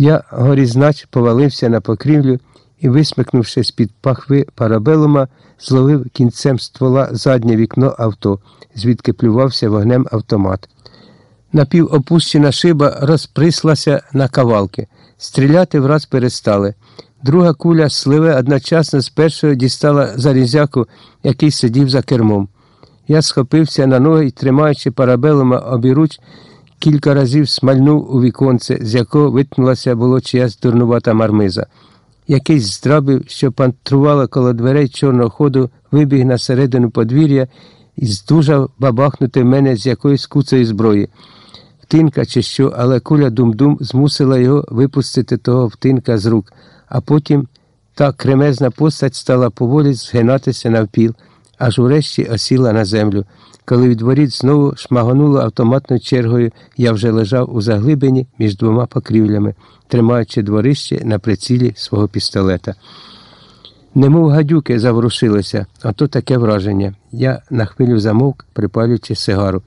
Я горізнач повалився на покрівлю і, висмикнувши з-під пахви парабелума, зловив кінцем ствола заднє вікно авто, звідки плювався вогнем автомат. Напівопущена шиба розприслася на кавалки. Стріляти враз перестали. Друга куля сливе одночасно з першого дістала зарізяку, який сидів за кермом. Я схопився на ноги і, тримаючи парабелума обіруч, кілька разів смальнув у віконце, з якого витнулася було чиясь дурнувата мармиза. Якийсь здрабив, що пантрувала коло дверей чорного ходу, вибіг на середину подвір'я і здужав бабахнути мене з якоїсь куцої зброї. Втинка чи що, але куля дум-дум змусила його випустити того втинка з рук, а потім та кремезна постать стала поволі згинатися навпіл, аж урешті осіла на землю. Коли від воріт знову шмагонуло автоматною чергою, я вже лежав у заглибині між двома покрівлями, тримаючи дворище на прицілі свого пістолета. Немов гадюки заворушилися, а то таке враження. Я на хвилю замовк, припалюючи сигару.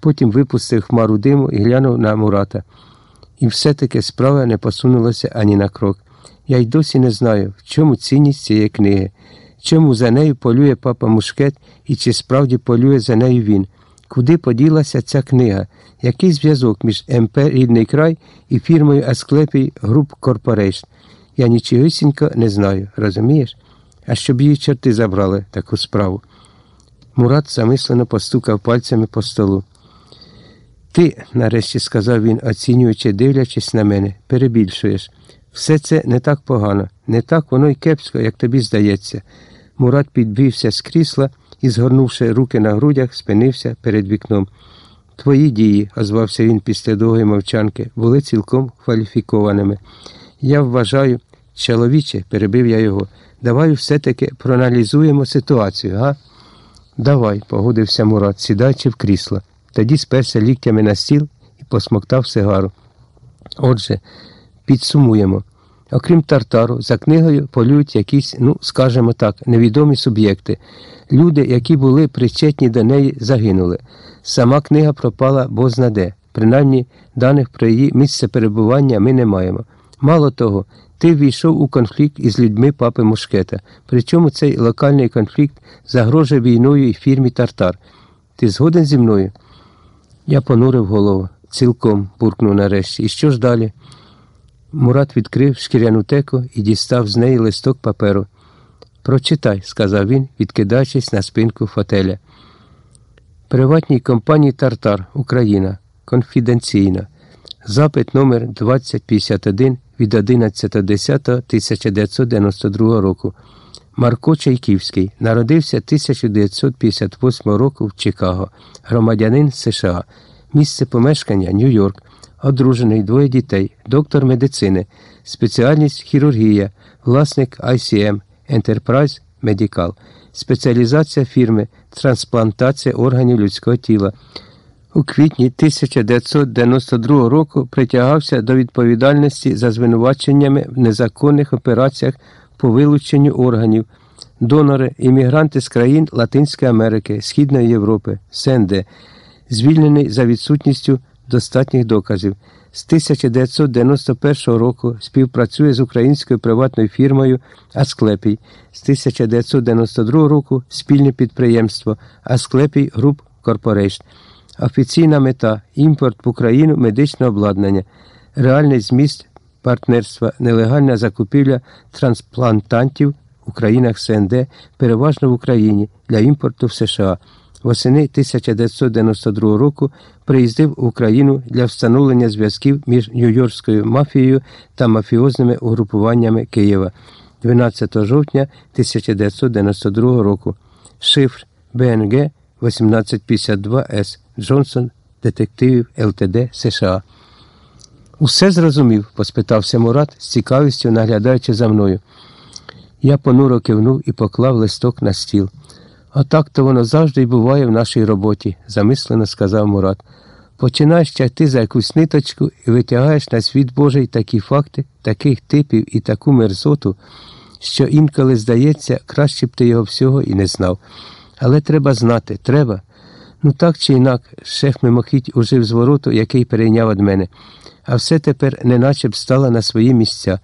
Потім випустив хмару диму і глянув на Мурата. І все-таки справа не посунулася ані на крок. Я й досі не знаю, в чому цінність цієї книги, чому за нею полює папа Мушкет і чи справді полює за нею він. Куди поділася ця книга? Який зв'язок між МП Рідний край і фірмою Асклепій Груп Корпорейшн? Я нічогісінько не знаю, розумієш? А щоб її чорти забрали таку справу. Мурат замислено постукав пальцями по столу. Ти, нарешті сказав він, оцінюючи, дивлячись на мене, перебільшуєш. Все це не так погано, не так воно й кепсько, як тобі здається. Мурат підбився з крісла і, згорнувши руки на грудях, спинився перед вікном. Твої дії, озвався він після довгої мовчанки, були цілком кваліфікованими. Я вважаю, чоловіче, перебив я його, давай все-таки проаналізуємо ситуацію, га? Давай, погодився Мурат, сідаючи в крісло. Тоді сперся ліктями на стіл і посмоктав сигару. Отже, підсумуємо. Окрім тартару, за книгою полюють якісь, ну, скажімо так, невідомі суб'єкти. Люди, які були причетні до неї, загинули. Сама книга пропала бознаде. Принаймні, даних про її місце перебування ми не маємо. Мало того, ти ввійшов у конфлікт із людьми папи Мушкета. Причому цей локальний конфлікт загрожує війною і фірмі Тартар. Ти згоден зі мною? Я понурив голову. Цілком буркнув нарешті. І що ж далі? Мурат відкрив шкіряну теку і дістав з неї листок паперу. Прочитай, сказав він, відкидаючись на спинку фотеля. Приватній компанії Тартар Україна. Конфіденційна. Запит номер 2051 від 11.10.1992 року. Марко Чайківський народився 1958 року в Чикаго, громадянин США, місце помешкання Нью-Йорк, одружений двоє дітей, доктор медицини, спеціальність хірургія, власник ICM Enterprise Medical, спеціалізація фірми, трансплантація органів людського тіла. У квітні 1992 року притягався до відповідальності за звинуваченнями в незаконних операціях по вилученню органів, донори, іммігранти з країн Латинської Америки, Східної Європи, СНД, звільнений за відсутністю достатніх доказів. З 1991 року співпрацює з українською приватною фірмою Асклепій. З 1992 року спільне підприємство Асклепій Груп Корпорейшн. Офіційна мета імпорт в Україну медичного обладнання, реальний зміст партнерства, нелегальна закупівля трансплантантів у країнах СНД, переважно в Україні для імпорту в США. Восени 1992 року приїздив в Україну для встановлення зв'язків між Нью-Йоркською мафією та мафіозними угрупуваннями Києва 12 жовтня 1992 року. Шифр БНГ 1852 С. Джонсон, детективів ЛТД США. Усе зрозумів? поспитався Мурат, з цікавістю наглядаючи за мною. Я понуро кивнув і поклав листок на стіл. Отак то воно завжди й буває в нашій роботі, замислено сказав Мурат. Починаєш тягти за якусь ниточку і витягаєш на світ Божий такі факти, таких типів і таку мерзоту, що інколи здається, краще б ти його всього і не знав. Але треба знати, треба. Ну так чи інак, шеф мимохідь ужив звороту, який перейняв від мене. а все тепер неначе б стало на свої місця.